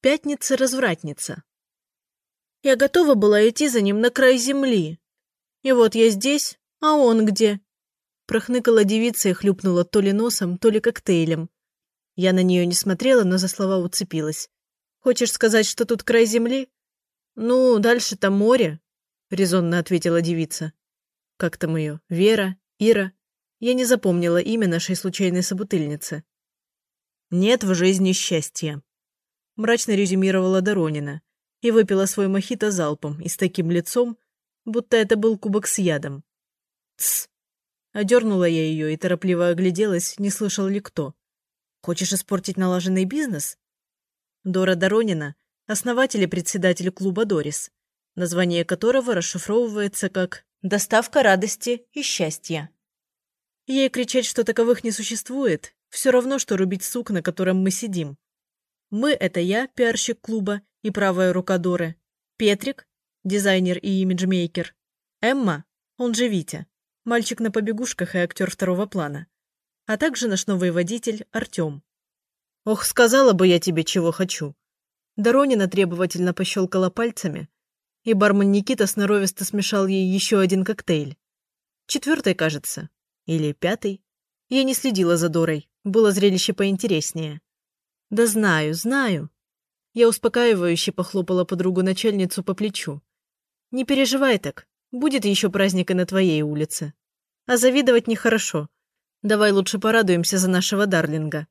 Пятница-развратница. Я готова была идти за ним на край земли. И вот я здесь, а он где? Прохныкала девица и хлюпнула то ли носом, то ли коктейлем. Я на нее не смотрела, но за слова уцепилась. «Хочешь сказать, что тут край земли?» «Ну, дальше-то море», — резонно ответила девица. «Как там ее? Вера? Ира?» Я не запомнила имя нашей случайной собутыльницы. «Нет в жизни счастья», — мрачно резюмировала Доронина и выпила свой мохито залпом и с таким лицом, будто это был кубок с ядом. «Тсс!» Одернула я ее и торопливо огляделась, не слышал ли кто. «Хочешь испортить налаженный бизнес?» Дора Доронина – основатель и председатель клуба «Дорис», название которого расшифровывается как «доставка радости и счастья». Ей кричать, что таковых не существует, все равно, что рубить сук, на котором мы сидим. Мы – это я, пиарщик клуба и правая рука Доры, Петрик, дизайнер и имиджмейкер, Эмма, он же Витя, мальчик на побегушках и актер второго плана, а также наш новый водитель Артем. «Ох, сказала бы я тебе, чего хочу!» Доронина требовательно пощелкала пальцами, и бармен Никита сноровисто смешал ей еще один коктейль. Четвертый, кажется. Или пятый. Я не следила за Дорой, было зрелище поинтереснее. «Да знаю, знаю». Я успокаивающе похлопала подругу-начальницу по плечу. «Не переживай так, будет еще праздник и на твоей улице. А завидовать нехорошо. Давай лучше порадуемся за нашего Дарлинга».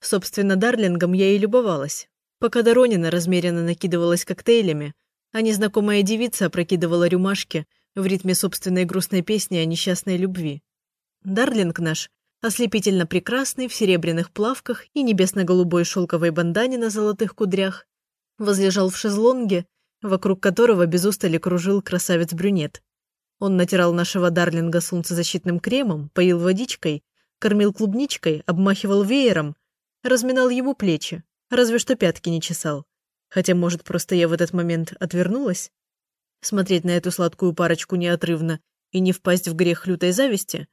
Собственно, Дарлингом я и любовалась. Пока Доронина размеренно накидывалась коктейлями, а незнакомая девица опрокидывала рюмашки в ритме собственной грустной песни о несчастной любви. Дарлинг наш, ослепительно прекрасный в серебряных плавках и небесно-голубой шелковой бандане на золотых кудрях, возлежал в шезлонге, вокруг которого без устали кружил красавец-брюнет. Он натирал нашего Дарлинга солнцезащитным кремом, поил водичкой, кормил клубничкой, обмахивал веером, разминал ему плечи, разве что пятки не чесал. Хотя, может, просто я в этот момент отвернулась? Смотреть на эту сладкую парочку неотрывно и не впасть в грех лютой зависти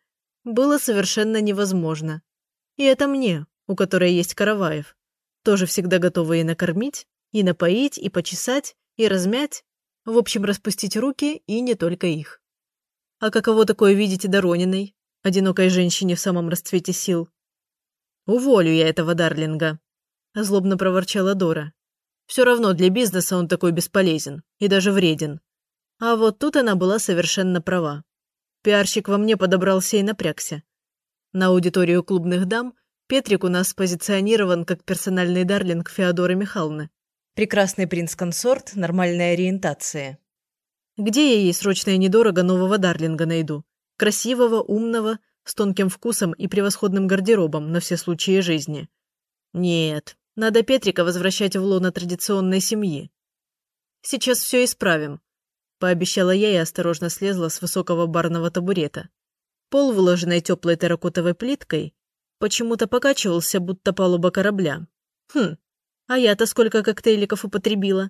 было совершенно невозможно. И это мне, у которой есть Караваев, тоже всегда готова и накормить, и напоить, и почесать, и размять, в общем, распустить руки и не только их. А каково такое видите Дорониной, одинокой женщине в самом расцвете сил? «Уволю я этого Дарлинга», – злобно проворчала Дора. «Все равно для бизнеса он такой бесполезен и даже вреден». А вот тут она была совершенно права. Пиарщик во мне подобрался и напрягся. На аудиторию клубных дам Петрик у нас позиционирован как персональный дарлинг Феодоры Михайловны. Прекрасный принц-консорт нормальной ориентации. Где я ей срочно и недорого нового дарлинга найду? Красивого, умного, с тонким вкусом и превосходным гардеробом на все случаи жизни. Нет, надо Петрика возвращать в лоно традиционной семьи. Сейчас все исправим, пообещала я и осторожно слезла с высокого барного табурета. Пол, выложенный теплой терракотовой плиткой, почему-то покачивался, будто палуба корабля. Хм, а я-то сколько коктейликов употребила?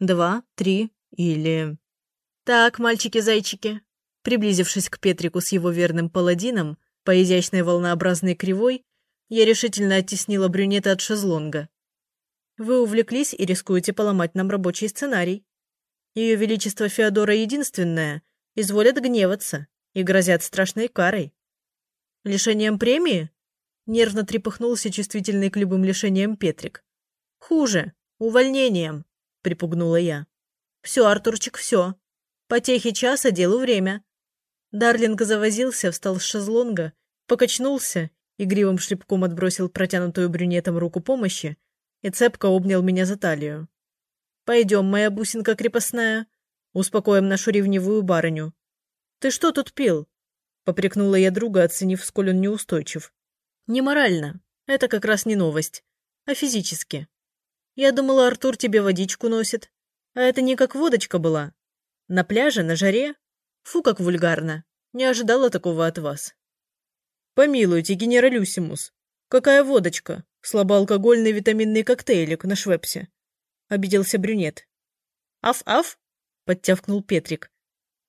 Два, три или... Так, мальчики-зайчики. Приблизившись к Петрику с его верным паладином, по изящной волнообразной кривой, я решительно оттеснила брюнета от шезлонга. Вы увлеклись и рискуете поломать нам рабочий сценарий. Ее Величество Феодора Единственная изволят гневаться и грозят страшной карой. Лишением премии? Нервно трепыхнулся чувствительный к любым лишениям Петрик. Хуже, увольнением, припугнула я. Все, Артурчик, все. Потехи часа, делу время. Дарлинг завозился, встал с шезлонга, покачнулся, игривым шлепком отбросил протянутую брюнетом руку помощи и цепко обнял меня за талию. «Пойдем, моя бусинка крепостная, успокоим нашу ревнивую барыню. Ты что тут пил?» — попрекнула я друга, оценив, сколь он неустойчив. «Не морально. Это как раз не новость. А физически. Я думала, Артур тебе водичку носит. А это не как водочка была. На пляже, на жаре? Фу, как вульгарно. Не ожидала такого от вас. Помилуйте, генералюсимус. Какая водочка? Слабоалкогольный витаминный коктейлик на швепсе. Обиделся брюнет. Аф-аф? Подтявкнул Петрик.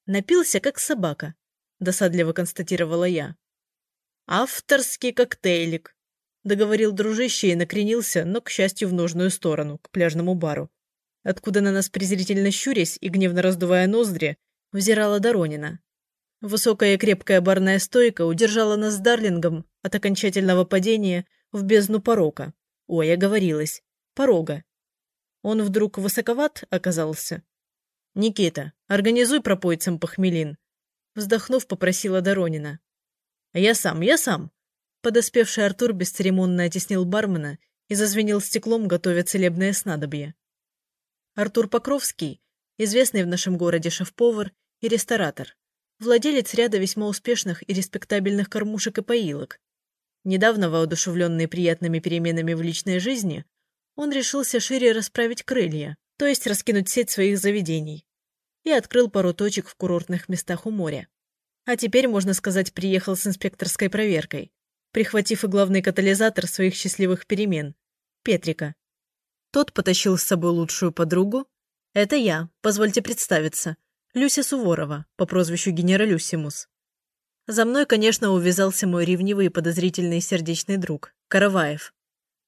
Напился, как собака. Досадливо констатировала я. Авторский коктейлик. договорил дружище и накренился, но, к счастью, в нужную сторону, к пляжному бару, откуда на нас презрительно щурясь и гневно раздувая ноздри, взирала Доронина. Высокая и крепкая барная стойка удержала нас с Дарлингом от окончательного падения в бездну порока. Ой, оговорилась. Порога. Он вдруг высоковат оказался. «Никита, организуй пропойцам похмелин», — вздохнув, попросила Доронина. «Я сам, я сам», Подоспевший Артур бесцеремонно оттеснил бармена и зазвенел стеклом, готовя целебное снадобье. Артур Покровский, известный в нашем городе шеф-повар и ресторатор, владелец ряда весьма успешных и респектабельных кормушек и поилок. Недавно, воодушевленный приятными переменами в личной жизни, он решился шире расправить крылья, то есть раскинуть сеть своих заведений, и открыл пару точек в курортных местах у моря. А теперь, можно сказать, приехал с инспекторской проверкой, прихватив и главный катализатор своих счастливых перемен – Петрика. Тот потащил с собой лучшую подругу. Это я, позвольте представиться, Люся Суворова, по прозвищу Генералюсимус. За мной, конечно, увязался мой ревнивый и подозрительный сердечный друг, Караваев.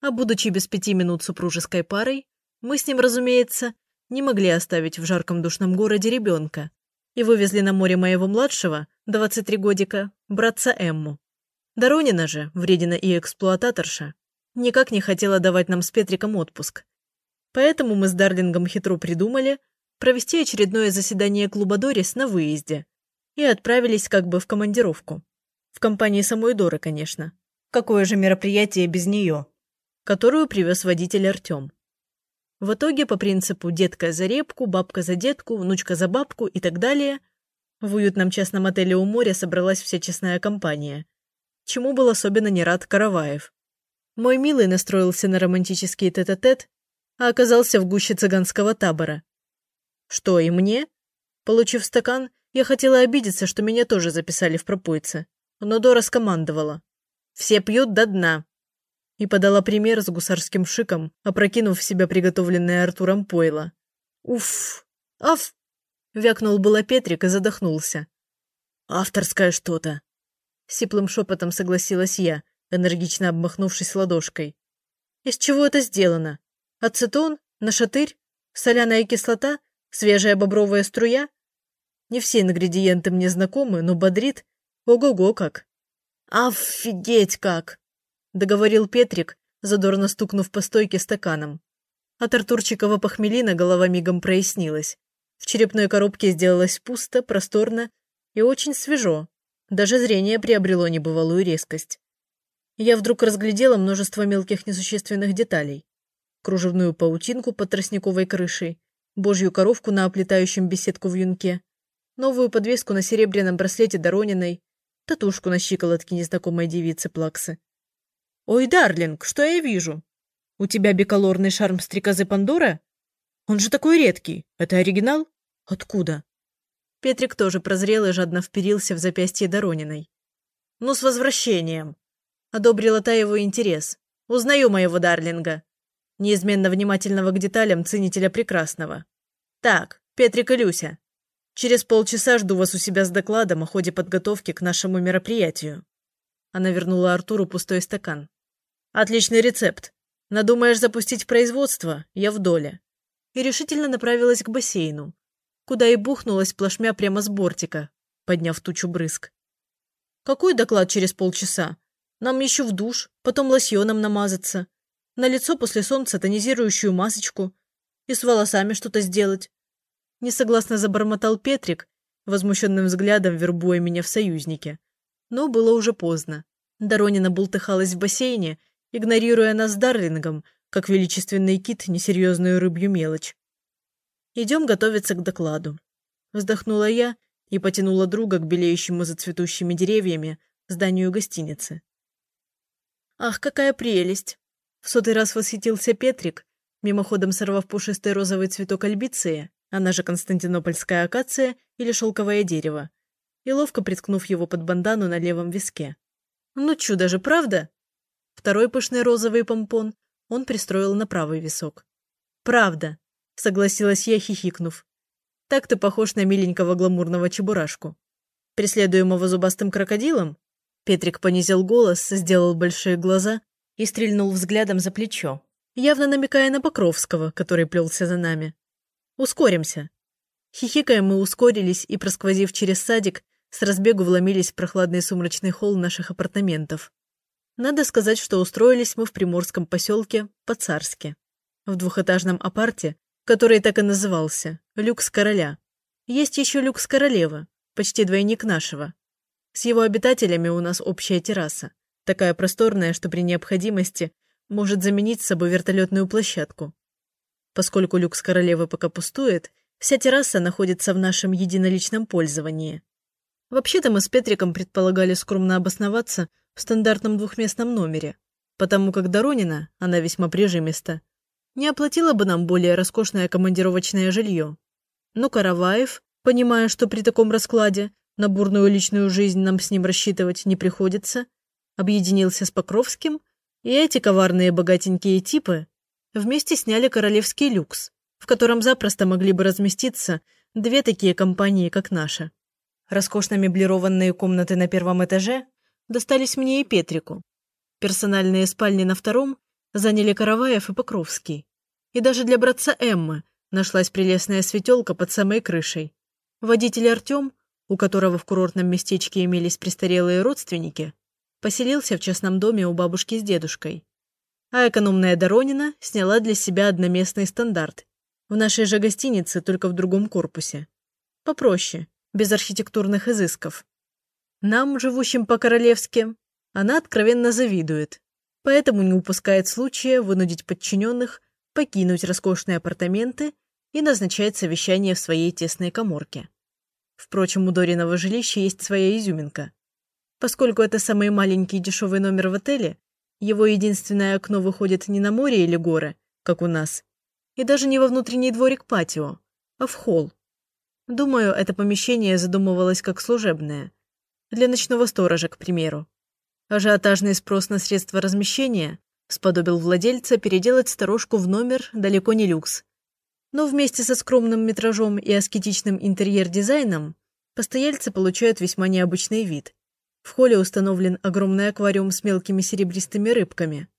А будучи без пяти минут супружеской парой, мы с ним, разумеется, не могли оставить в жарком душном городе ребенка и вывезли на море моего младшего, 23 годика, братца Эмму. Доронина же, вредина и эксплуататорша, никак не хотела давать нам с Петриком отпуск. Поэтому мы с Дарлингом хитро придумали провести очередное заседание клуба Дорис на выезде и отправились как бы в командировку. В компании самой Доры, конечно. Какое же мероприятие без нее? Которую привез водитель Артем. В итоге, по принципу «детка за репку, бабка за детку, внучка за бабку» и так далее, в уютном частном отеле у моря собралась вся честная компания – чему был особенно не рад Караваев. Мой милый настроился на романтический тет-а-тет, а оказался в гуще цыганского табора. Что, и мне? Получив стакан, я хотела обидеться, что меня тоже записали в пропойцы, но Дора скомандовала. «Все пьют до дна!» И подала пример с гусарским шиком, опрокинув в себя приготовленное Артуром пойло. «Уф! Аф!» — вякнул было Петрик и задохнулся. «Авторское что-то!» Сиплым шепотом согласилась я, энергично обмахнувшись ладошкой. Из чего это сделано? Ацетон? Нашатырь? Соляная кислота? Свежая бобровая струя? Не все ингредиенты мне знакомы, но бодрит. Ого-го как! Офигеть как! Договорил Петрик, задорно стукнув по стойке стаканом. От Артурчикова похмелина голова мигом прояснилась. В черепной коробке сделалось пусто, просторно и очень свежо. Даже зрение приобрело небывалую резкость. Я вдруг разглядела множество мелких несущественных деталей. Кружевную паутинку под тростниковой крышей, божью коровку на оплетающем беседку в юнке, новую подвеску на серебряном браслете Дорониной, татушку на щиколотке незнакомой девицы Плаксы. «Ой, Дарлинг, что я вижу? У тебя биколорный шарм стрекозы Пандора? Он же такой редкий. Это оригинал? Откуда?» Петрик тоже прозрел и жадно вперился в запястье Дорониной. «Ну, с возвращением!» Одобрила та его интерес. «Узнаю моего Дарлинга. Неизменно внимательного к деталям ценителя прекрасного. Так, Петрик и Люся, через полчаса жду вас у себя с докладом о ходе подготовки к нашему мероприятию». Она вернула Артуру пустой стакан. «Отличный рецепт. Надумаешь запустить производство? Я в доле». И решительно направилась к бассейну, куда и бухнулась плашмя прямо с бортика, подняв тучу брызг. «Какой доклад через полчаса? Нам еще в душ, потом лосьоном намазаться, на лицо после солнца тонизирующую масочку и с волосами что-то сделать». Несогласно забормотал Петрик, возмущенным взглядом вербуя меня в союзнике. Но было уже поздно. Доронина бултыхалась в бассейне, игнорируя нас с Дарлингом, как величественный кит несерьезную рыбью мелочь. Идем готовиться к докладу. Вздохнула я и потянула друга к белеющему за цветущими деревьями зданию гостиницы. Ах, какая прелесть! В сотый раз восхитился Петрик, мимоходом сорвав пушистый розовый цветок альбиции, она же константинопольская акация или шелковое дерево, и ловко приткнув его под бандану на левом виске. Ну чудо же, правда? Второй пышный розовый помпон он пристроил на правый висок. Правда, согласилась я, хихикнув. Так ты похож на миленького гламурного чебурашку. Преследуемого зубастым крокодилом? Петрик понизил голос, сделал большие глаза и стрельнул взглядом за плечо, явно намекая на Покровского, который плелся за нами. «Ускоримся». Хихикая, мы ускорились и, просквозив через садик, с разбегу вломились в прохладный сумрачный холл наших апартаментов. Надо сказать, что устроились мы в приморском поселке по-царски. В двухэтажном апарте, который так и назывался «Люкс короля». Есть еще люкс королевы, почти двойник нашего. С его обитателями у нас общая терраса, такая просторная, что при необходимости может заменить собой вертолетную площадку. Поскольку люкс королевы пока пустует, вся терраса находится в нашем единоличном пользовании. Вообще-то мы с Петриком предполагали скромно обосноваться в стандартном двухместном номере, потому как Доронина, она весьма прижимиста, не оплатила бы нам более роскошное командировочное жилье. Но Караваев, понимая, что при таком раскладе на бурную личную жизнь нам с ним рассчитывать не приходится, объединился с Покровским, и эти коварные богатенькие типы вместе сняли королевский люкс, в котором запросто могли бы разместиться две такие компании, как наша. Роскошно меблированные комнаты на первом этаже достались мне и Петрику. Персональные спальни на втором заняли Караваев и Покровский. И даже для братца Эммы нашлась прелестная светелка под самой крышей. Водитель Артем, у которого в курортном местечке имелись престарелые родственники, поселился в частном доме у бабушки с дедушкой. А экономная Доронина сняла для себя одноместный стандарт. В нашей же гостинице, только в другом корпусе. Попроще, без архитектурных изысков. Нам, живущим по-королевски, она откровенно завидует, поэтому не упускает случая вынудить подчиненных покинуть роскошные апартаменты и назначать совещание в своей тесной коморке. Впрочем, у Дориного жилища есть своя изюминка. Поскольку это самый маленький дешевый номер в отеле, его единственное окно выходит не на море или горы, как у нас, и даже не во внутренний дворик патио, а в холл. Думаю, это помещение задумывалось как служебное. Для ночного сторожа, к примеру. Ажиотажный спрос на средства размещения сподобил владельца переделать сторожку в номер далеко не люкс. Но вместе со скромным метражом и аскетичным интерьер-дизайном постояльцы получают весьма необычный вид. В холле установлен огромный аквариум с мелкими серебристыми рыбками.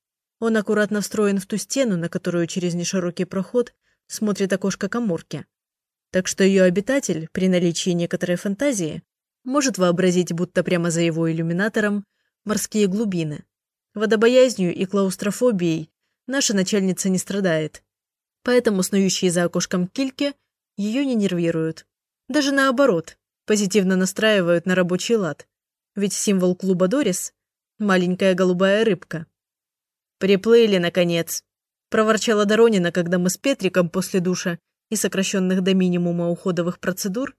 Он аккуратно встроен в ту стену, на которую через неширокий проход смотрит окошко коморки. Так что ее обитатель, при наличии некоторой фантазии, может вообразить, будто прямо за его иллюминатором морские глубины. Водобоязнью и клаустрофобией наша начальница не страдает. Поэтому снующие за окошком кильки ее не нервируют. Даже наоборот, позитивно настраивают на рабочий лад ведь символ клуба Дорис — маленькая голубая рыбка. «Приплыли, наконец!» — проворчала Доронина, когда мы с Петриком после душа и сокращенных до минимума уходовых процедур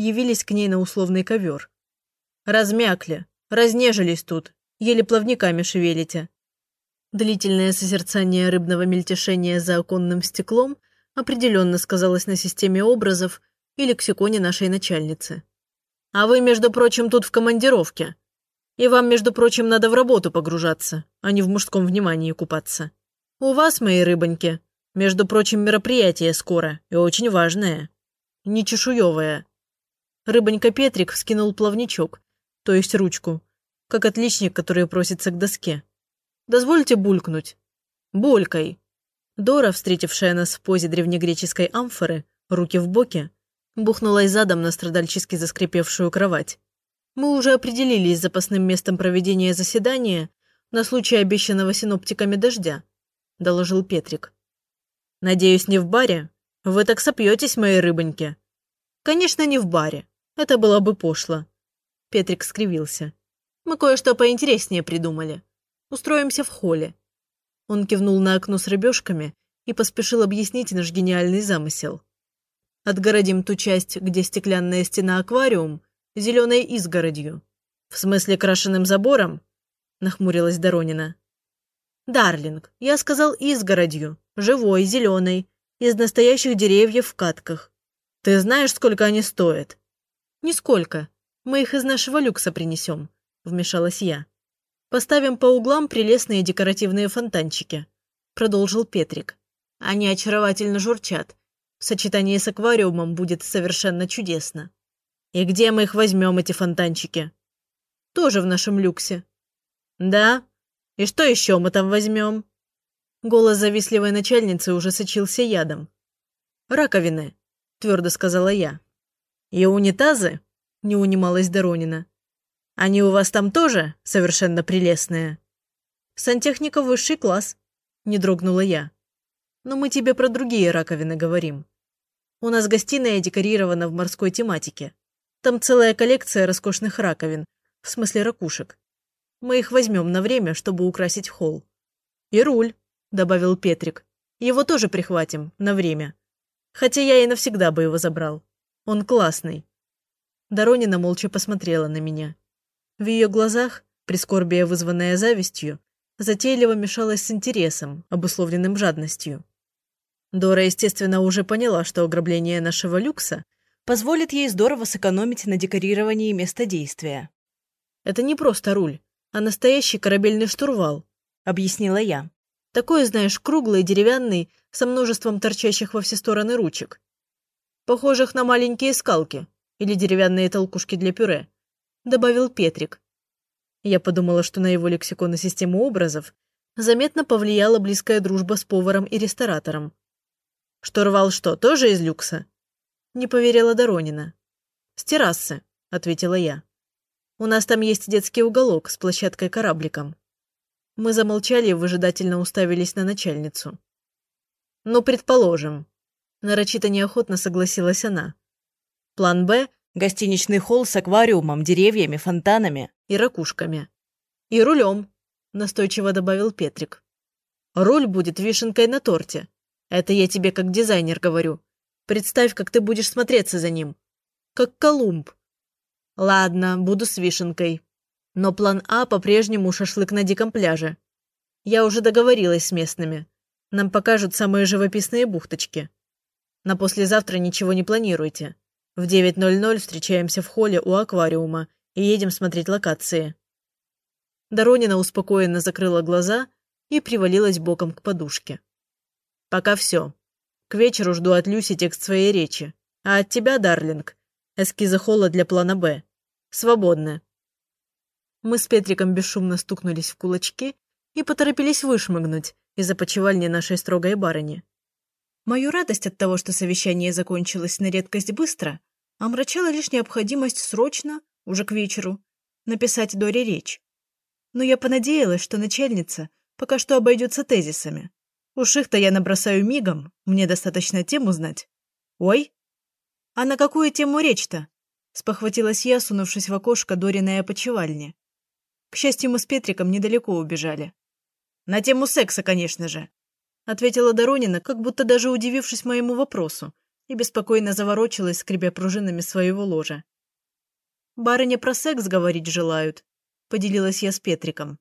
явились к ней на условный ковер. «Размякли, разнежились тут, еле плавниками шевелите». Длительное созерцание рыбного мельтешения за оконным стеклом определенно сказалось на системе образов и лексиконе нашей начальницы. А вы, между прочим, тут в командировке. И вам, между прочим, надо в работу погружаться, а не в мужском внимании купаться. У вас, мои рыбоньки, между прочим, мероприятие скоро и очень важное. Не чешуевое. Рыбонька Петрик вскинул плавничок, то есть ручку, как отличник, который просится к доске. «Дозвольте булькнуть». «Булькой». Дора, встретившая нас в позе древнегреческой амфоры, руки в боки, бухнулась задом на страдальчески заскрипевшую кровать. Мы уже определились с запасным местом проведения заседания на случай обещанного синоптиками дождя, доложил Петрик. Надеюсь, не в баре? Вы так сопьетесь, мои рыбоньки. Конечно, не в баре. Это было бы пошло. Петрик скривился. Мы кое-что поинтереснее придумали. Устроимся в холле. Он кивнул на окно с рыбешками и поспешил объяснить наш гениальный замысел. Отгородим ту часть, где стеклянная стена аквариум, зеленой изгородью. В смысле крашеным забором? Нахмурилась Доронина. Дарлинг, я сказал изгородью, живой, зеленой, из настоящих деревьев в катках. Ты знаешь, сколько они стоят? Нисколько. Мы их из нашего люкса принесем, вмешалась я. Поставим по углам прелестные декоративные фонтанчики, продолжил Петрик. Они очаровательно журчат, в сочетании с аквариумом будет совершенно чудесно. И где мы их возьмем, эти фонтанчики? Тоже в нашем люксе. Да? И что еще мы там возьмем?» Голос завистливой начальницы уже сочился ядом. «Раковины», — твердо сказала я. «И унитазы?» — не унималась Доронина. «Они у вас там тоже совершенно прелестные?» «Сантехника высший класс», — не дрогнула я. «Но мы тебе про другие раковины говорим. У нас гостиная декорирована в морской тематике. Там целая коллекция роскошных раковин, в смысле ракушек. Мы их возьмем на время, чтобы украсить холл. И руль, добавил Петрик. Его тоже прихватим на время. Хотя я и навсегда бы его забрал. Он классный. Доронина молча посмотрела на меня. В ее глазах, прискорбие, вызванное завистью, затейливо мешалось с интересом, обусловленным жадностью. Дора, естественно, уже поняла, что ограбление нашего люкса позволит ей здорово сэкономить на декорировании места действия. «Это не просто руль, а настоящий корабельный штурвал», — объяснила я. «Такой, знаешь, круглый, деревянный, со множеством торчащих во все стороны ручек. Похожих на маленькие скалки или деревянные толкушки для пюре», — добавил Петрик. Я подумала, что на его лексикон и систему образов заметно повлияла близкая дружба с поваром и ресторатором. «Штурвал что, тоже из люкса?» Не поверила Доронина. «С террасы», — ответила я. «У нас там есть детский уголок с площадкой-корабликом». Мы замолчали и выжидательно уставились на начальницу. «Ну, предположим». Нарочито неохотно согласилась она. План «Б» — гостиничный холл с аквариумом, деревьями, фонтанами и ракушками. «И рулем», — настойчиво добавил Петрик. «Руль будет вишенкой на торте. Это я тебе как дизайнер говорю. Представь, как ты будешь смотреться за ним. Как Колумб. Ладно, буду с вишенкой. Но план А по-прежнему шашлык на диком пляже. Я уже договорилась с местными. Нам покажут самые живописные бухточки. На послезавтра ничего не планируйте. В 9.00 встречаемся в холле у аквариума и едем смотреть локации. Доронина успокоенно закрыла глаза и привалилась боком к подушке. Пока все. К вечеру жду от Люси текст своей речи. А от тебя, Дарлинг, эскизы холла для плана «Б». Свободны. Мы с Петриком бесшумно стукнулись в кулачки и поторопились вышмыгнуть из опочивальни нашей строгой барыни. Мою радость от того, что совещание закончилось на редкость быстро, омрачала лишь необходимость срочно, уже к вечеру, написать Доре речь. Но я понадеялась, что начальница пока что обойдется тезисами. Уж их-то я набросаю мигом, мне достаточно тему знать. Ой! А на какую тему речь-то? Спохватилась я, сунувшись в окошко Дориной опочивальни. К счастью, мы с Петриком недалеко убежали. На тему секса, конечно же. Ответила Доронина, как будто даже удивившись моему вопросу, и беспокойно заворочилась, скребя пружинами своего ложа. «Барыня про секс говорить желают», — поделилась я с Петриком.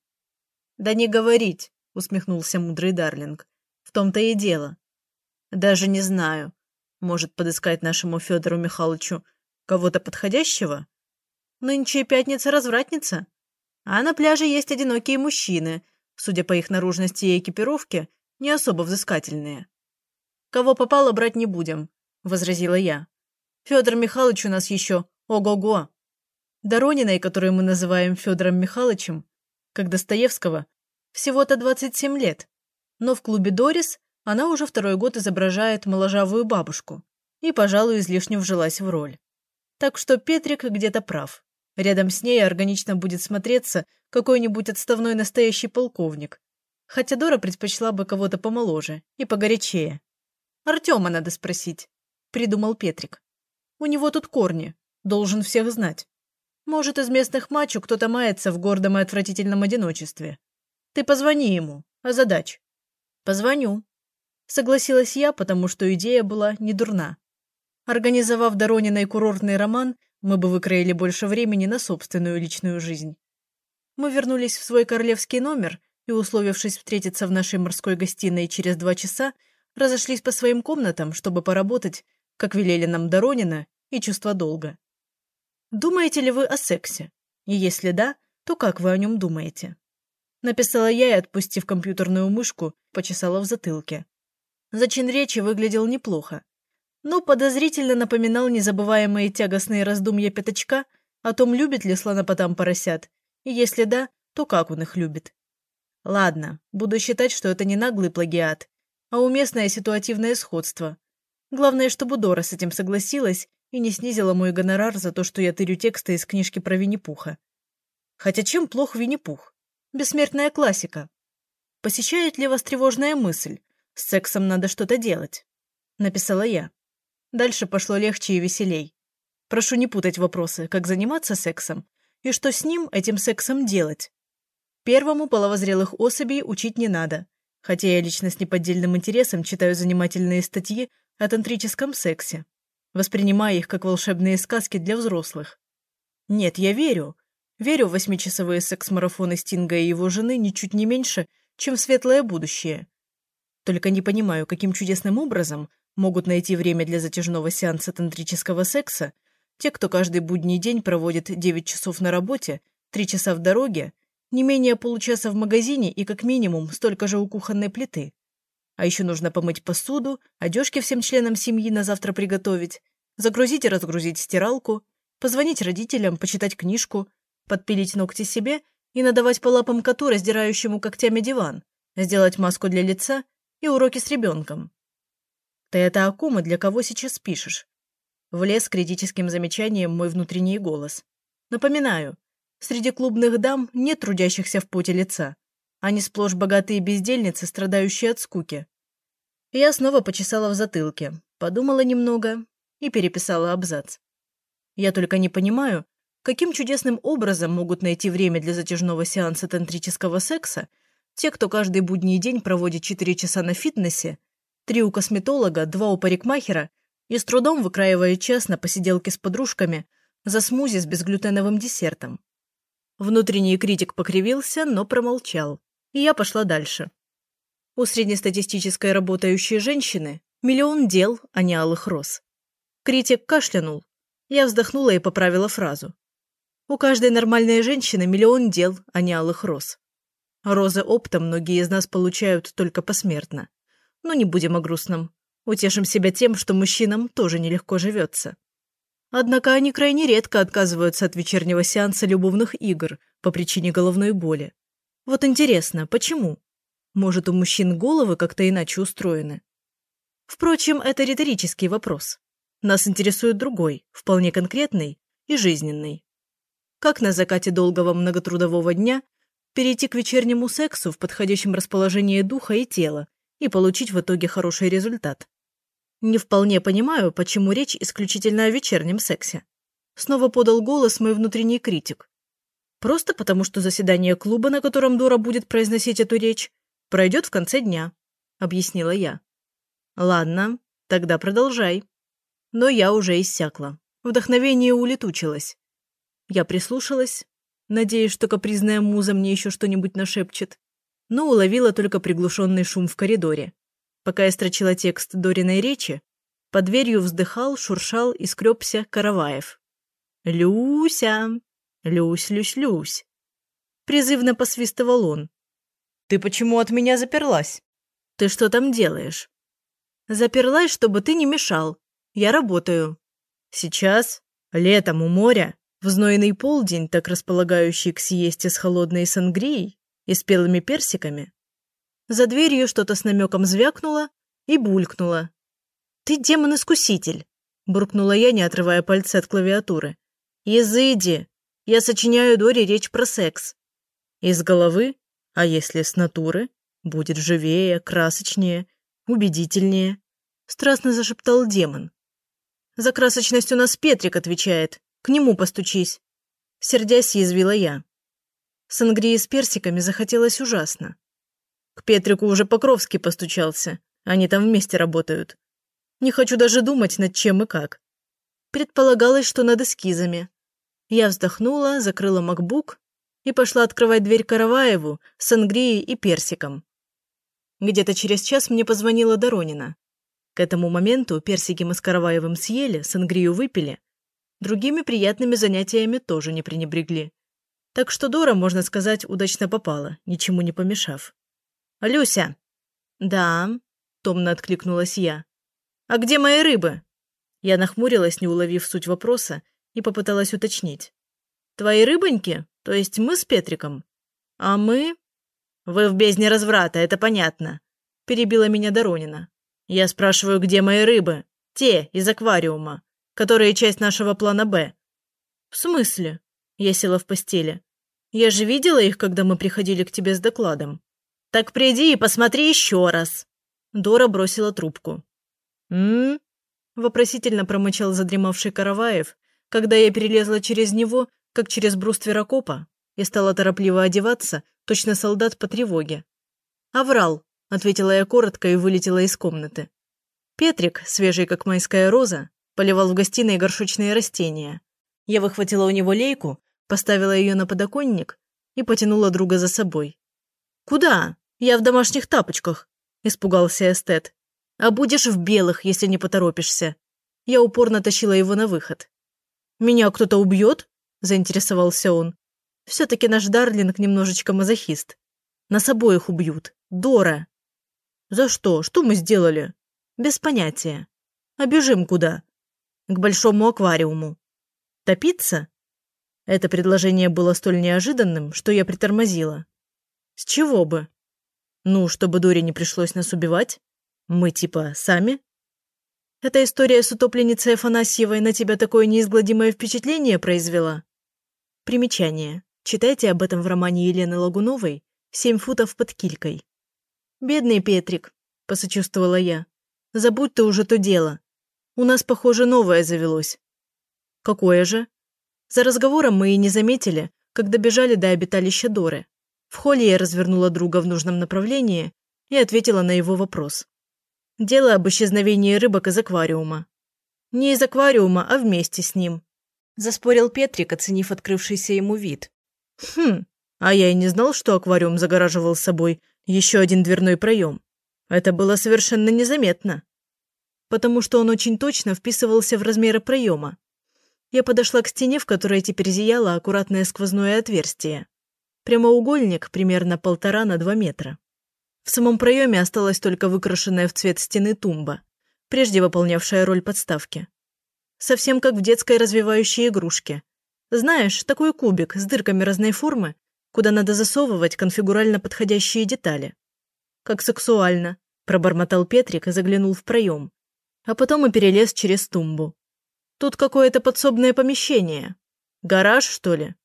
«Да не говорить», — усмехнулся мудрый Дарлинг. В том-то и дело. Даже не знаю. Может, подыскать нашему Федору Михайловичу кого-то подходящего? Нынче пятница-развратница. А на пляже есть одинокие мужчины, судя по их наружности и экипировке, не особо взыскательные. «Кого попало, брать не будем», — возразила я. «Федор Михайлович у нас еще ого-го». Дорониной, которую мы называем Федором Михайловичем, как Достоевского, всего-то 27 лет. Но в клубе «Дорис» она уже второй год изображает моложавую бабушку и, пожалуй, излишне вжилась в роль. Так что Петрик где-то прав. Рядом с ней органично будет смотреться какой-нибудь отставной настоящий полковник. Хотя Дора предпочла бы кого-то помоложе и погорячее. «Артема надо спросить», — придумал Петрик. «У него тут корни, должен всех знать. Может, из местных мачо кто-то мается в гордом и отвратительном одиночестве. Ты позвони ему, а задач. «Позвоню», — согласилась я, потому что идея была не дурна. Организовав Дорониной курортный роман, мы бы выкроили больше времени на собственную личную жизнь. Мы вернулись в свой королевский номер и, условившись встретиться в нашей морской гостиной через два часа, разошлись по своим комнатам, чтобы поработать, как велели нам Доронина, и чувство долга. Думаете ли вы о сексе? И если да, то как вы о нем думаете? Написала я и, отпустив компьютерную мышку, почесала в затылке. Зачин речи выглядел неплохо, но подозрительно напоминал незабываемые тягостные раздумья пятачка о том, любит ли слонопотам поросят, и если да, то как он их любит. Ладно, буду считать, что это не наглый плагиат, а уместное ситуативное сходство. Главное, чтобы Дора с этим согласилась и не снизила мой гонорар за то, что я тырю тексты из книжки про Винни-Пуха. Хотя чем плох Винни-Пух? Бессмертная классика. Посещает ли вас тревожная мысль? С сексом надо что-то делать. Написала я. Дальше пошло легче и веселей. Прошу не путать вопросы, как заниматься сексом и что с ним, этим сексом, делать. Первому половозрелых особей учить не надо, хотя я лично с неподдельным интересом читаю занимательные статьи о тантрическом сексе, воспринимая их как волшебные сказки для взрослых. Нет, я верю. Верю в восьмичасовые секс-марафоны Стинга и его жены ничуть не меньше, чем в светлое будущее. Только не понимаю, каким чудесным образом могут найти время для затяжного сеанса тантрического секса те, кто каждый будний день проводит 9 часов на работе, 3 часа в дороге, не менее получаса в магазине и как минимум столько же у кухонной плиты. А еще нужно помыть посуду, одежки всем членам семьи на завтра приготовить, загрузить и разгрузить стиралку, позвонить родителям, почитать книжку, подпилить ногти себе и надавать по лапам коту, раздирающему когтями диван, сделать маску для лица и уроки с ребенком. Ты это о ком и для кого сейчас пишешь? Влез критическим замечанием мой внутренний голос. Напоминаю, среди клубных дам нет трудящихся в поте лица. Они сплошь богатые бездельницы, страдающие от скуки. Я снова почесала в затылке, подумала немного и переписала абзац. Я только не понимаю, каким чудесным образом могут найти время для затяжного сеанса тантрического секса те, кто каждый будний день проводит 4 часа на фитнесе, три у косметолога, два у парикмахера и с трудом выкраивая час на посиделке с подружками за смузи с безглютеновым десертом. Внутренний критик покривился, но промолчал, и я пошла дальше. У среднестатистической работающей женщины миллион дел, а не алых роз. Критик кашлянул. Я вздохнула и поправила фразу. У каждой нормальной женщины миллион дел, а не алых роз. Розы оптом многие из нас получают только посмертно. Но не будем о грустном. Утешим себя тем, что мужчинам тоже нелегко живется. Однако они крайне редко отказываются от вечернего сеанса любовных игр по причине головной боли. Вот интересно, почему? Может, у мужчин головы как-то иначе устроены? Впрочем, это риторический вопрос. Нас интересует другой, вполне конкретный и жизненный. Как на закате долгого многотрудового дня перейти к вечернему сексу в подходящем расположении духа и тела и получить в итоге хороший результат. Не вполне понимаю, почему речь исключительно о вечернем сексе. Снова подал голос мой внутренний критик. Просто потому, что заседание клуба, на котором Дора будет произносить эту речь, пройдет в конце дня, объяснила я. Ладно, тогда продолжай. Но я уже иссякла. Вдохновение улетучилось. Я прислушалась, надеясь, что капризная муза мне еще что-нибудь нашепчет, но уловила только приглушенный шум в коридоре. Пока я строчила текст Дориной речи, под дверью вздыхал, шуршал и скребся Караваев. «Люся! Люсь, Люсь, Люсь!» Призывно посвистывал он. «Ты почему от меня заперлась? Ты что там делаешь?» «Заперлась, чтобы ты не мешал. Я работаю». «Сейчас? Летом у моря?» В знойный полдень, так располагающий к сиесте с холодной сангрией и спелыми персиками, за дверью что-то с намеком звякнуло и булькнуло. «Ты демон-искуситель!» – буркнула я, не отрывая пальцы от клавиатуры. «Изыди! Я сочиняю Доре речь про секс». «Из головы? А если с натуры? Будет живее, красочнее, убедительнее», – страстно зашептал демон. «За красочность у нас Петрик отвечает. К нему постучись!» Сердясь, язвила я. Сангрии с персиками захотелось ужасно. К Петрику уже Покровский постучался. Они там вместе работают. Не хочу даже думать, над чем и как. Предполагалось, что над эскизами. Я вздохнула, закрыла макбук и пошла открывать дверь Караваеву с Ангрией и Персиком. Где-то через час мне позвонила Доронина. К этому моменту персики мы с Караваевым съели, Сангрию выпили, Другими приятными занятиями тоже не пренебрегли. Так что Дора, можно сказать, удачно попала, ничему не помешав. «Люся!» «Да», — томно откликнулась я. «А где мои рыбы?» Я нахмурилась, не уловив суть вопроса, и попыталась уточнить. «Твои рыбоньки? То есть мы с Петриком?» «А мы?» «Вы в бездне разврата, это понятно», – перебила меня Доронина. «Я спрашиваю, где мои рыбы? Те, из аквариума, которые часть нашего плана «Б». «В смысле?» – я села в постели. «Я же видела их, когда мы приходили к тебе с докладом». «Так приди и посмотри еще раз!» Дора бросила трубку. «М-м-м?» вопросительно промычал задремавший Караваев, когда я перелезла через него, как через бруствер окопа, и стала торопливо одеваться, точно солдат по тревоге. «Аврал», — ответила я коротко и вылетела из комнаты. Петрик, свежий как майская роза, поливал в гостиной горшочные растения. Я выхватила у него лейку, поставила ее на подоконник и потянула друга за собой. «Куда? Я в домашних тапочках», – испугался эстет. «А будешь в белых, если не поторопишься». Я упорно тащила его на выход. «Меня кто-то убьет?» – заинтересовался он. Все-таки наш Дарлинг немножечко мазохист. Нас обоих убьют. Дора. За что? Что мы сделали? Без понятия. А бежим куда? К большому аквариуму. Топиться? Это предложение было столь неожиданным, что я притормозила. С чего бы? Ну, чтобы Доре не пришлось нас убивать? Мы типа сами? Эта история с утопленницей Афанасьевой на тебя такое неизгладимое впечатление произвела? Примечание. Читайте об этом в романе Елены Лагуновой «Семь футов под килькой». «Бедный Петрик», – посочувствовала я. «Забудь ты уже то дело. У нас, похоже, новое завелось». «Какое же?» За разговором мы и не заметили, как добежали до обиталища Доры. В холле я развернула друга в нужном направлении и ответила на его вопрос. Дело об исчезновении рыбок из аквариума. Не из аквариума, а вместе с ним. Заспорил Петрик, оценив открывшийся ему вид. Хм, а я и не знал, что аквариум загораживал собой еще один дверной проем. Это было совершенно незаметно. Потому что он очень точно вписывался в размеры проема. Я подошла к стене, в которой теперь зияло аккуратное сквозное отверстие. Прямоугольник примерно полтора на два метра. В самом проеме осталась только выкрашенная в цвет стены тумба, прежде выполнявшая роль подставки. Совсем как в детской развивающей игрушке. Знаешь, такой кубик с дырками разной формы, куда надо засовывать конфигурально подходящие детали. Как сексуально, пробормотал Петрик и заглянул в проем. А потом и перелез через тумбу. Тут какое-то подсобное помещение. Гараж, что ли?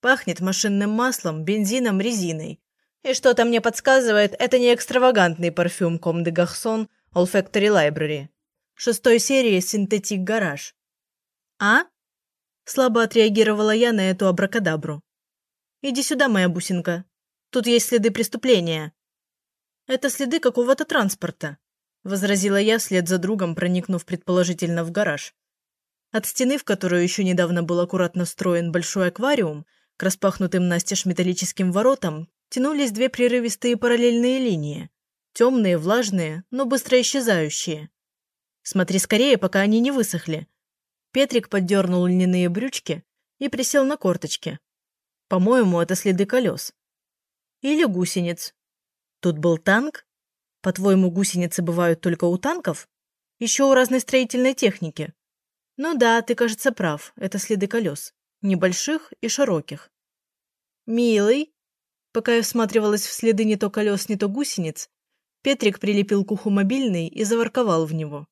Пахнет машинным маслом, бензином, резиной. И что-то мне подсказывает, это не экстравагантный парфюм Comme de Garçon Olfactory Library. Шестой серии Синтетик Гараж. А? Слабо отреагировала я на эту абракадабру. «Иди сюда, моя бусинка. Тут есть следы преступления». «Это следы какого-то транспорта», – возразила я вслед за другом, проникнув предположительно в гараж. От стены, в которую еще недавно был аккуратно встроен большой аквариум, к распахнутым настежь металлическим воротам тянулись две прерывистые параллельные линии. Темные, влажные, но быстро исчезающие. «Смотри скорее, пока они не высохли», Петрик поддернул льняные брючки и присел на корточки. По-моему, это следы колес. Или гусениц. Тут был танк? По-твоему, гусеницы бывают только у танков? Еще у разной строительной техники. Ну да, ты, кажется, прав. Это следы колес. Небольших и широких. Милый. Пока я всматривалась в следы не то колес, не то гусениц, Петрик прилепил к уху мобильный и заворковал в него.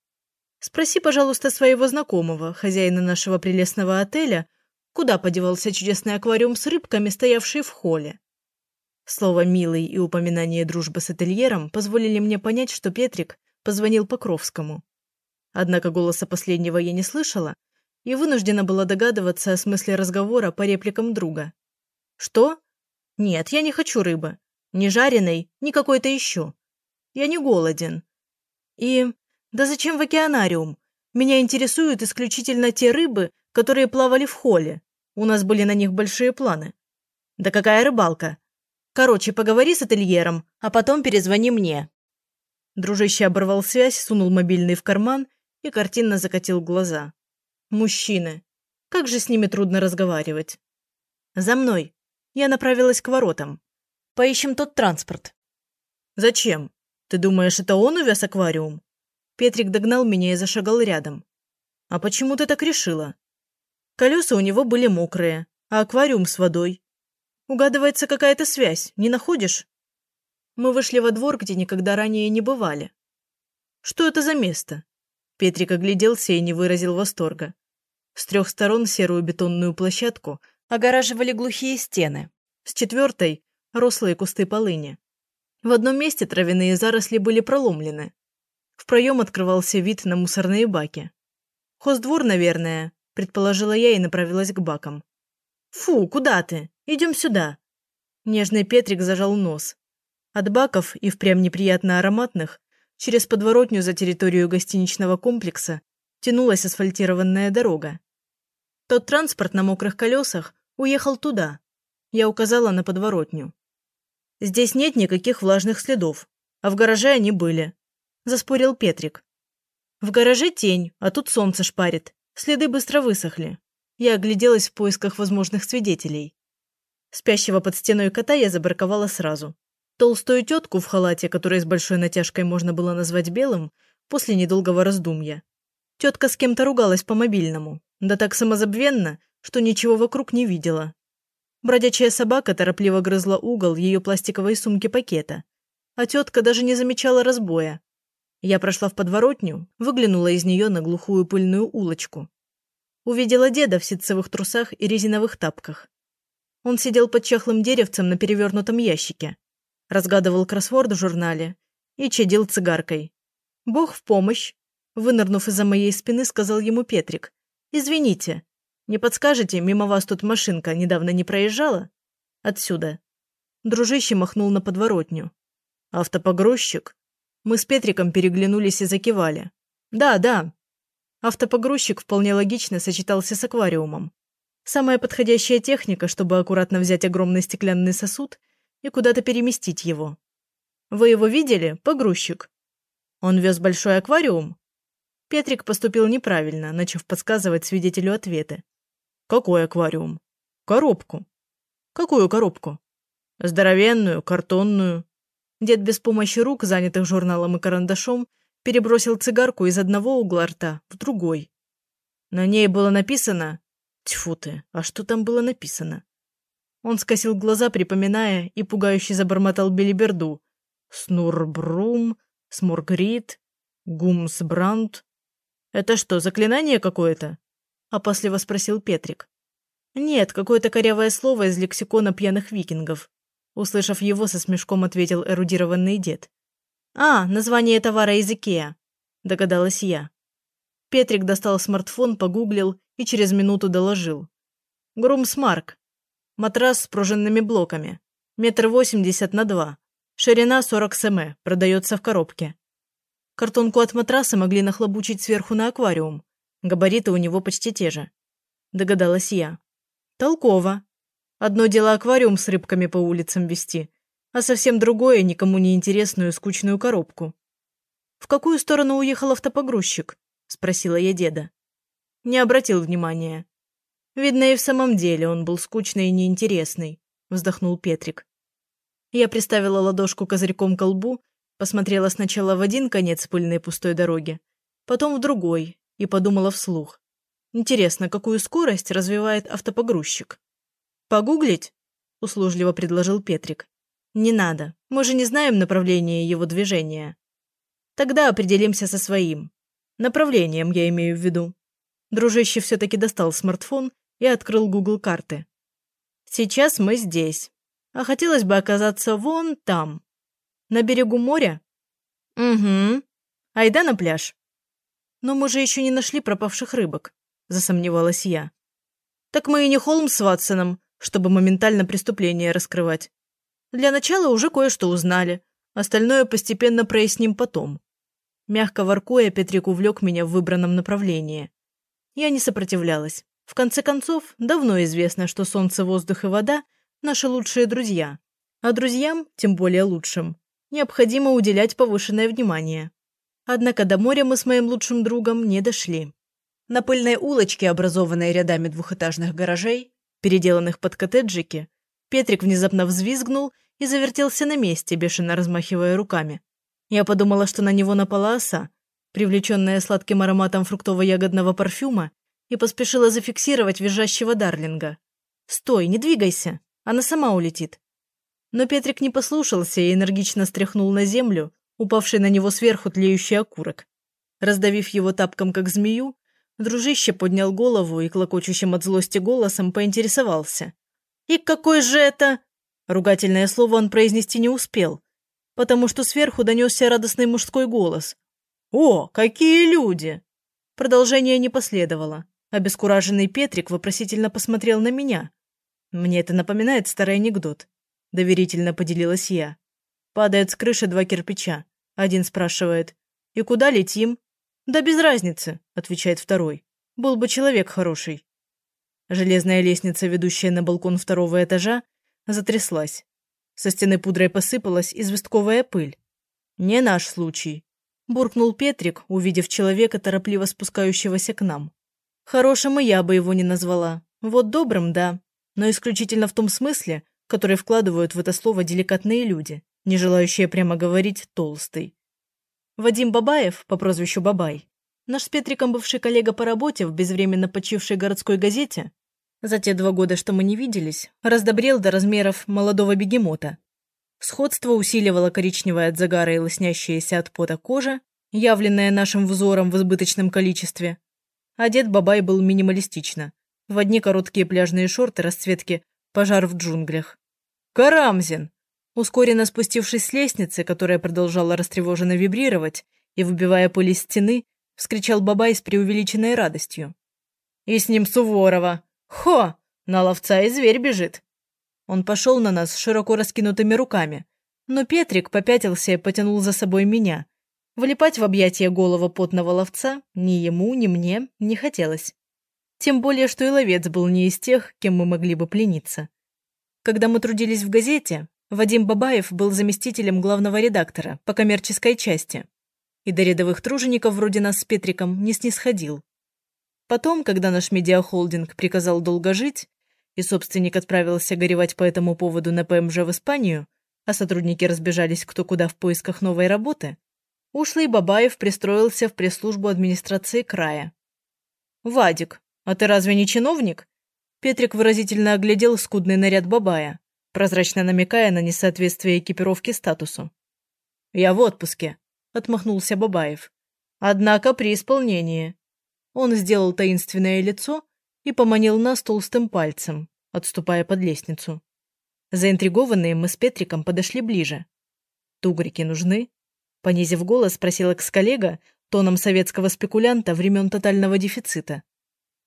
Спроси, пожалуйста, своего знакомого, хозяина нашего прелестного отеля, куда подевался чудесный аквариум с рыбками, стоявший в холле. Слово «милый» и упоминание дружбы с ательером позволили мне понять, что Петрик позвонил Покровскому. Однако голоса последнего я не слышала и вынуждена была догадываться о смысле разговора по репликам друга. «Что? Нет, я не хочу рыбы. Ни жареной, ни какой-то еще. Я не голоден. И да зачем в океанариум? Меня интересуют исключительно те рыбы, которые плавали в холле. У нас были на них большие планы. Да какая рыбалка? Короче, поговори с ательером, а потом перезвони мне. Дружище оборвал связь, сунул мобильный в карман и картинно закатил глаза. Мужчины. Как же с ними трудно разговаривать. За мной. Я направилась к воротам. Поищем тот транспорт. Зачем? Ты думаешь, это он увез аквариум? Петрик догнал меня и зашагал рядом. «А почему ты так решила?» Колеса у него были мокрые, а аквариум с водой. Угадывается какая-то связь, не находишь? Мы вышли во двор, где никогда ранее не бывали. Что это за место? Петрик огляделся и не выразил восторга. С трех сторон серую бетонную площадку огораживали глухие стены. С четвертой – рослые кусты полыни. В одном месте травяные заросли были проломлены. В проем открывался вид на мусорные баки. «Хоздвор, наверное», – предположила я и направилась к бакам. «Фу, куда ты? Идем сюда!» Нежный Петрик зажал нос. От баков и впрямь неприятно ароматных через подворотню за территорию гостиничного комплекса тянулась асфальтированная дорога. Тот транспорт на мокрых колесах уехал туда. Я указала на подворотню. Здесь нет никаких влажных следов, а в гараже они были. Заспорил Петрик. В гараже тень, а тут солнце шпарит. Следы быстро высохли. Я огляделась в поисках возможных свидетелей. Спящего под стеной кота я забраковала сразу. Толстую тетку в халате, которую с большой натяжкой можно было назвать белым, после недолгого раздумья. Тетка с кем-то ругалась по мобильному, да так самозабвенно, что ничего вокруг не видела. Бродячая собака торопливо грызла угол ее пластиковой сумки пакета, а тетка даже не замечала разбоя. Я прошла в подворотню, выглянула из нее на глухую пыльную улочку. Увидела деда в ситцевых трусах и резиновых тапках. Он сидел под чахлым деревцем на перевернутом ящике, разгадывал кроссворд в журнале и чадил цигаркой. «Бог в помощь!» Вынырнув из-за моей спины, сказал ему Петрик. «Извините, не подскажете, мимо вас тут машинка недавно не проезжала? Отсюда. Дружище махнул на подворотню. Автопогрузчик? Мы с Петриком переглянулись и закивали. Да, да. Автопогрузчик вполне логично сочетался с аквариумом. Самая подходящая техника, чтобы аккуратно взять огромный стеклянный сосуд и куда-то переместить его. Вы его видели, погрузчик? Он вез большой аквариум? Петрик поступил неправильно, начав подсказывать свидетелю ответы. Какой аквариум? Коробку. Какую коробку? Здоровенную, картонную. Дед без помощи рук, занятых журналом и карандашом, перебросил цигарку из одного угла рта в другой. На ней было написано... Тьфу ты, а что там было написано? Он скосил глаза, припоминая, и пугающе забормотал белиберду. Снурбрум, Сморгрид, Гумсбранд. Это что, заклинание какое-то? – опасливо спросил Петрик. «Нет, какое-то корявое слово из лексикона пьяных викингов», – услышав его, со смешком ответил эрудированный дед. «А, название товара из Икеа», – догадалась я. Петрик достал смартфон, погуглил и через минуту доложил. «Грумсмарк. Матрас с пружинными блоками. Метр восемьдесят на два. Ширина 40 см. Продается в коробке. Картонку от матраса могли нахлобучить сверху на аквариум, Габариты у него почти те же. Догадалась я. Толково. Одно дело аквариум с рыбками по улицам вести, а совсем другое никому не интересную скучную коробку. «В какую сторону уехал автопогрузчик?» – спросила я деда. Не обратил внимания. «Видно, и в самом деле он был скучный и неинтересный», – вздохнул Петрик. Я приставила ладошку козырьком к лбу, посмотрела сначала в один конец пыльной пустой дороги, потом в другой и подумала вслух. Интересно, какую скорость развивает автопогрузчик? «Погуглить?» – услужливо предложил Петрик. «Не надо. Мы же не знаем направления его движения. Тогда определимся со своим. Направлением я имею в виду». Дружище все-таки достал смартфон и открыл Google карты. «Сейчас мы здесь. А хотелось бы оказаться вон там. На берегу моря?» «Угу. Айда на пляж». «Но мы же еще не нашли пропавших рыбок», – засомневалась я. «Так мы и не Холмс с Ватсоном, чтобы моментально преступление раскрывать. Для начала уже кое-что узнали, остальное постепенно проясним потом». Мягко воркуя, Петрик увлек меня в выбранном направлении. Я не сопротивлялась. В конце концов, давно известно, что солнце, воздух и вода – наши лучшие друзья. А друзьям, тем более лучшим, необходимо уделять повышенное внимание. Однако до моря мы с моим лучшим другом не дошли. На пыльной улочке, образованной рядами двухэтажных гаражей, переделанных под коттеджики, Петрик внезапно взвизгнул и завертелся на месте, бешено размахивая руками. Я подумала, что на него напала оса, привлеченная сладким ароматом фруктово-ягодного парфюма, и поспешила зафиксировать визжащего дарлинга. «Стой, не двигайся, она сама улетит». Но Петрик не послушался и энергично стряхнул на землю упавший на него сверху тлеющий окурок. Раздавив его тапком, как змею, дружище поднял голову и клокочущим от злости голосом поинтересовался. «И какой же это...» Ругательное слово он произнести не успел, потому что сверху донесся радостный мужской голос. «О, какие люди!» Продолжение не последовало. Обескураженный Петрик вопросительно посмотрел на меня. «Мне это напоминает старый анекдот», — доверительно поделилась я. Падают с крыши два кирпича. Один спрашивает, «И куда летим?» «Да без разницы», — отвечает второй. «Был бы человек хороший». Железная лестница, ведущая на балкон второго этажа, затряслась. Со стены пудрой посыпалась известковая пыль. «Не наш случай», – буркнул Петрик, увидев человека, торопливо спускающегося к нам. «Хорошим и я бы его не назвала. Вот добрым – да, но исключительно в том смысле, который вкладывают в это слово деликатные люди, не желающие прямо говорить «толстый». Вадим Бабаев, по прозвищу Бабай, наш с Петриком бывший коллега по работе в безвременно почившей городской газете, за те два года, что мы не виделись, раздобрел до размеров молодого бегемота. Сходство усиливало коричневая от загара и лоснящаяся от пота кожа, явленная нашим взором в избыточном количестве. Одет Бабай был минималистично. В одни короткие пляжные шорты расцветки «Пожар в джунглях». «Карамзин!» Ускоренно спустившись с лестницы, которая продолжала растревоженно вибрировать и выбивая пыль из стены, вскричал Бабай с преувеличенной радостью. «И с ним Суворова! «Хо! На ловца и зверь бежит!» Он пошел на нас широко раскинутыми руками, но Петрик попятился и потянул за собой меня. Влипать в объятия голого потного ловца ни ему, ни мне не хотелось. Тем более, что и ловец был не из тех, кем мы могли бы плениться. Когда мы трудились в газете, Вадим Бабаев был заместителем главного редактора по коммерческой части и до рядовых тружеников вроде нас с Петриком не снисходил. Потом, когда наш медиахолдинг приказал долго жить, и собственник отправился горевать по этому поводу на ПМЖ в Испанию, а сотрудники разбежались кто куда в поисках новой работы, ушлый Бабаев пристроился в пресс-службу администрации края. «Вадик, а ты разве не чиновник?» Петрик выразительно оглядел скудный наряд Бабая, прозрачно намекая на несоответствие экипировки статусу. «Я в отпуске», — отмахнулся Бабаев. «Однако при исполнении. Он сделал таинственное лицо и поманил нас толстым пальцем, отступая под лестницу. Заинтригованные мы с Петриком подошли ближе. «Тугрики нужны?» Понизив голос, спросил экс-коллега тоном советского спекулянта времен тотального дефицита.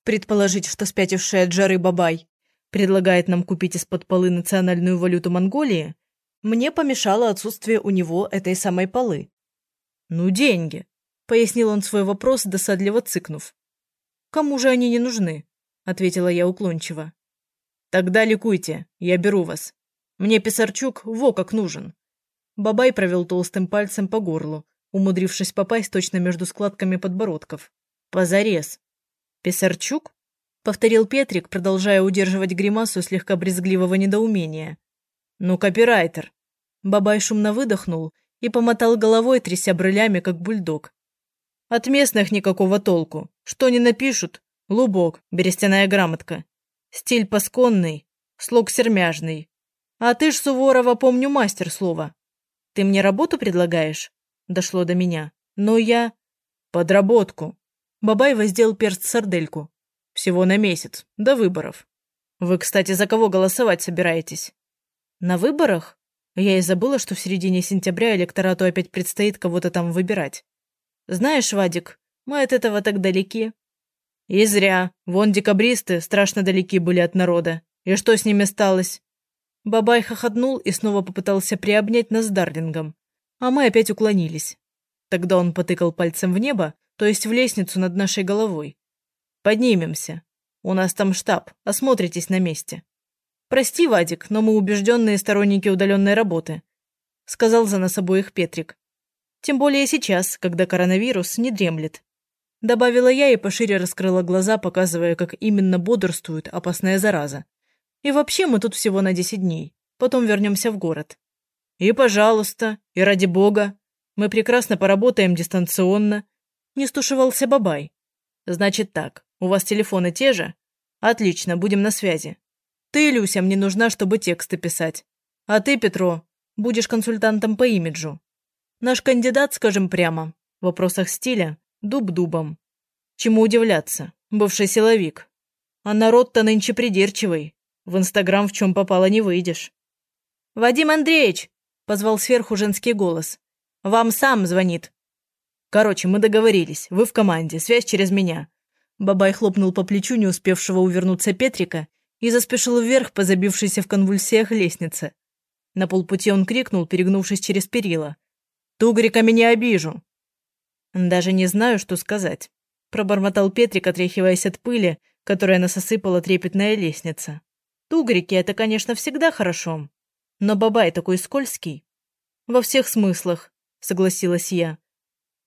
Предположить, что спятивший от жары бабай предлагает нам купить из-под полы национальную валюту Монголии, мне помешало отсутствие у него этой самой полы. «Ну, деньги», — пояснил он свой вопрос, досадливо цыкнув. «Кому же они не нужны?» – ответила я уклончиво. «Тогда ликуйте, я беру вас. Мне Писарчук во как нужен». Бабай провел толстым пальцем по горлу, умудрившись попасть точно между складками подбородков. «Позарез». «Писарчук?» – повторил Петрик, продолжая удерживать гримасу слегка брезгливого недоумения. «Ну, копирайтер». Бабай шумно выдохнул и помотал головой, тряся брылями, как бульдог. От местных никакого толку. Что не напишут? Лубок, берестяная грамотка. Стиль пасконный, слог сермяжный. А ты ж, Суворова, помню мастер слова. Ты мне работу предлагаешь? Дошло до меня. Но я... Подработку. Бабай воздел перст сардельку. Всего на месяц, до выборов. Вы, кстати, за кого голосовать собираетесь? На выборах? Я и забыла, что в середине сентября электорату опять предстоит кого-то там выбирать. Знаешь, Вадик, мы от этого так далеки. И зря. Вон декабристы страшно далеки были от народа. И что с ними сталось? Бабай хохотнул и снова попытался приобнять нас с Дарлингом. А мы опять уклонились. Тогда он потыкал пальцем в небо, то есть в лестницу над нашей головой. «Поднимемся. У нас там штаб. Осмотритесь на месте». «Прости, Вадик, но мы убежденные сторонники удаленной работы», — сказал за нас обоих Петрик. Тем более сейчас, когда коронавирус не дремлет. Добавила я и пошире раскрыла глаза, показывая, как именно бодрствует опасная зараза. И вообще мы тут всего на 10 дней. Потом вернемся в город. И, пожалуйста, и ради бога. Мы прекрасно поработаем дистанционно. Не стушевался Бабай. Значит так, у вас телефоны те же? Отлично, будем на связи. Ты, Люся, мне нужна, чтобы тексты писать. А ты, Петро, будешь консультантом по имиджу. Наш кандидат, скажем прямо, в вопросах стиля дуб дубом. Чему удивляться, бывший силовик. А народ-то нынче придирчивый. В Инстаграм в чем попало не выйдешь. «Вадим Андреевич!» – позвал сверху женский голос. «Вам сам звонит». «Короче, мы договорились. Вы в команде. Связь через меня». Бабай хлопнул по плечу не успевшего увернуться Петрика и заспешил вверх по забившейся в конвульсиях лестнице. На полпути он крикнул, перегнувшись через перила. «Тугрика меня обижу!» «Даже не знаю, что сказать», – пробормотал Петрик, отряхиваясь от пыли, которая насосыпала трепетная лестница. «Тугрики – это, конечно, всегда хорошо, но бабай такой скользкий». «Во всех смыслах», – согласилась я.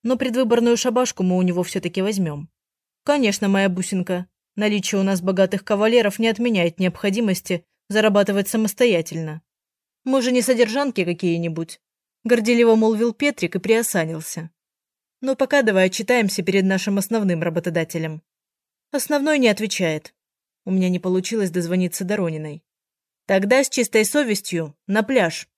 «Но предвыборную шабашку мы у него все-таки возьмем». «Конечно, моя бусинка, наличие у нас богатых кавалеров не отменяет необходимости зарабатывать самостоятельно. Мы же не содержанки какие-нибудь», – горделиво молвил Петрик и приосанился. «Но пока давай отчитаемся перед нашим основным работодателем». «Основной не отвечает». У меня не получилось дозвониться Дорониной. «Тогда с чистой совестью на пляж»,